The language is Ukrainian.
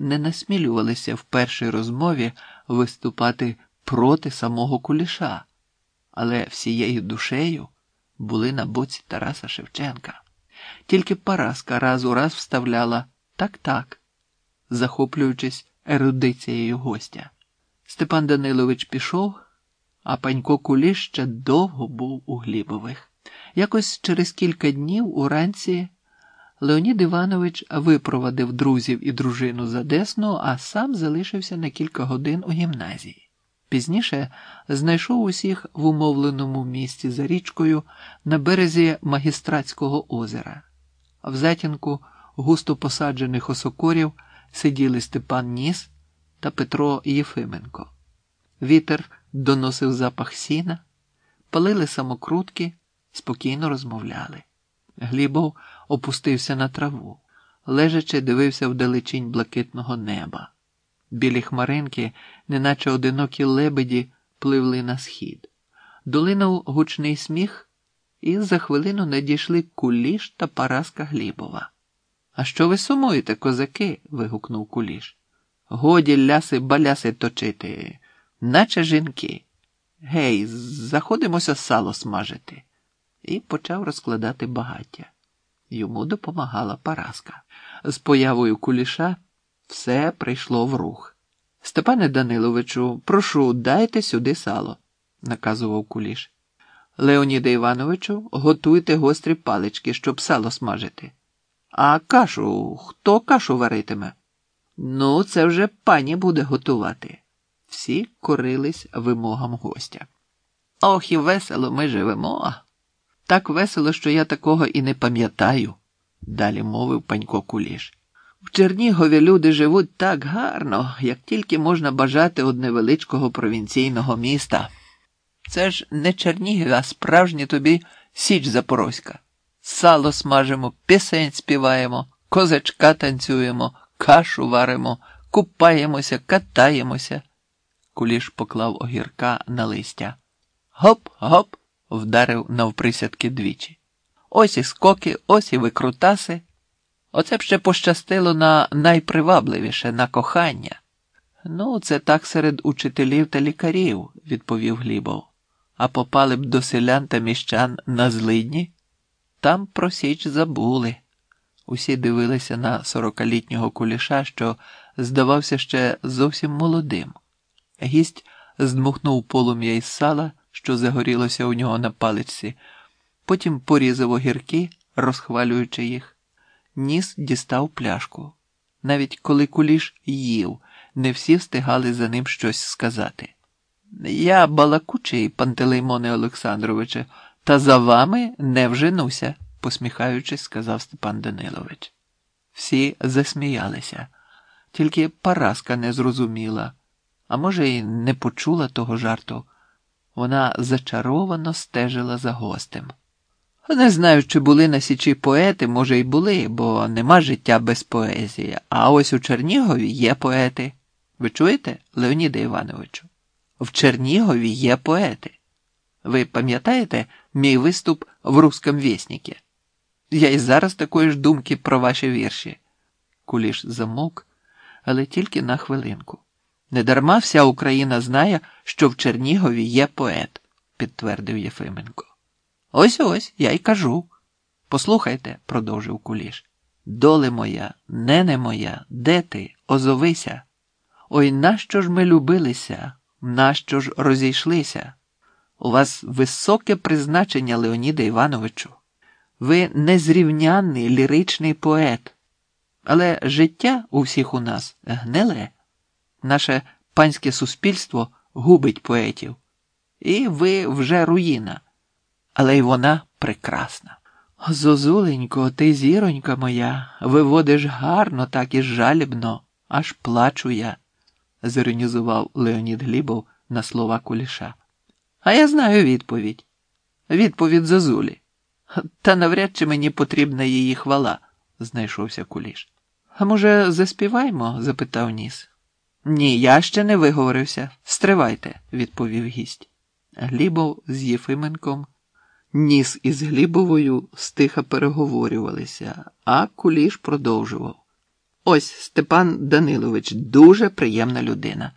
не насмілювалися в першій розмові виступати проти самого куліша, але всією душею були на боці Тараса Шевченка. Тільки Параска раз у раз вставляла так-так, захоплюючись ерудицією гостя. Степан Данилович пішов, а панько Куліш ще довго був у Глібових. Якось через кілька днів уранці Леонід Іванович випровадив друзів і дружину за Десну, а сам залишився на кілька годин у гімназії. Пізніше знайшов усіх в умовленому місці за річкою на березі магістратського озера. В затінку густо посаджених осокорів сиділи Степан Ніс та Петро Єфименко. Вітер доносив запах сіна, палили самокрутки, спокійно розмовляли. Глібов опустився на траву, лежачи дивився вдалечінь блакитного неба. Білі хмаринки, неначе одинокі лебеді, пливли на схід. Долинув гучний сміх, і за хвилину надійшли куліш та Параска Глібова. А що ви сумуєте, козаки? вигукнув куліш. Годі ляси баляси точити, наче жінки. Гей, заходимося сало смажити. І почав розкладати багаття. Йому допомагала Параска. З появою куліша все прийшло в рух. Степане Даниловичу, прошу, дайте сюди сало, наказував куліш. Леоніде Івановичу, готуйте гострі палички, щоб сало смажити. А кашу хто кашу варитиме? Ну, це вже пані буде готувати. Всі корились вимогам гостя. Ох, і весело ми живемо. Так весело, що я такого і не пам'ятаю, далі мовив панько Куліш. В Чернігові люди живуть так гарно, як тільки можна бажати од невеличкого провінційного міста. Це ж не Чернігів, а справжнє тобі Січ Запорозька. Сало смажимо, пісень співаємо, козачка танцюємо, кашу варимо, купаємося, катаємося. Куліш поклав огірка на листя. Гоп, гоп, вдарив навприсядки двічі. Ось і скоки, ось і викрутаси. Оце б ще пощастило на найпривабливіше, на кохання. Ну, це так серед учителів та лікарів, відповів Глібов. А попали б до селян та міщан на злидні? Там про січ забули. Усі дивилися на сорокалітнього куліша, що здавався ще зовсім молодим. Гість здмухнув полум'я із сала, що загорілося у нього на паличці, потім порізав огірки, розхвалюючи їх. Ніс дістав пляшку. Навіть коли куліш їв, не всі встигали за ним щось сказати. Я балакучий, Пантелеймоне Олександровиче, та за вами не вженуся, посміхаючись, сказав Степан Данилович. Всі засміялися, тільки Параска не зрозуміла, а може, й не почула того жарту. Вона зачаровано стежила за гостем. Не знаю, чи були на Січі поети, може, й були, бо нема життя без поезії. А ось у Чернігові є поети. Ви чуєте, Леоніде Івановичу? В Чернігові є поети. Ви пам'ятаєте мій виступ в Русском вєсніке? Я і зараз такої ж думки про ваші вірші. Куліш замовк, але тільки на хвилинку. Недарма вся Україна знає, що в Чернігові є поет, підтвердив Єфименко. Ось ось я й кажу. Послухайте, продовжив куліш. Доле моя, нене моя, де ти, озовися? Ой, нащо ж ми любилися, нащо ж розійшлися? У вас високе призначення, Леоніда Івановичу. Ви незрівнянний ліричний поет. Але життя у всіх у нас гниле. Наше панське суспільство губить поетів. І ви вже руїна але й вона прекрасна. Зозуленько, ти, зіронька моя, виводиш гарно, так і жалібно, аж плачу я, зіронізував Леонід Глібов на слова куліша. А я знаю відповідь. Відповідь Зозулі. Та навряд чи мені потрібна її хвала, знайшовся куліш. А може, заспіваймо? запитав ніс. Ні, я ще не виговорився. Стривайте, відповів гість. Глібов з Єфименком. Ніс із Глібовою стиха переговорювалися, а куліш продовжував. Ось Степан Данилович дуже приємна людина.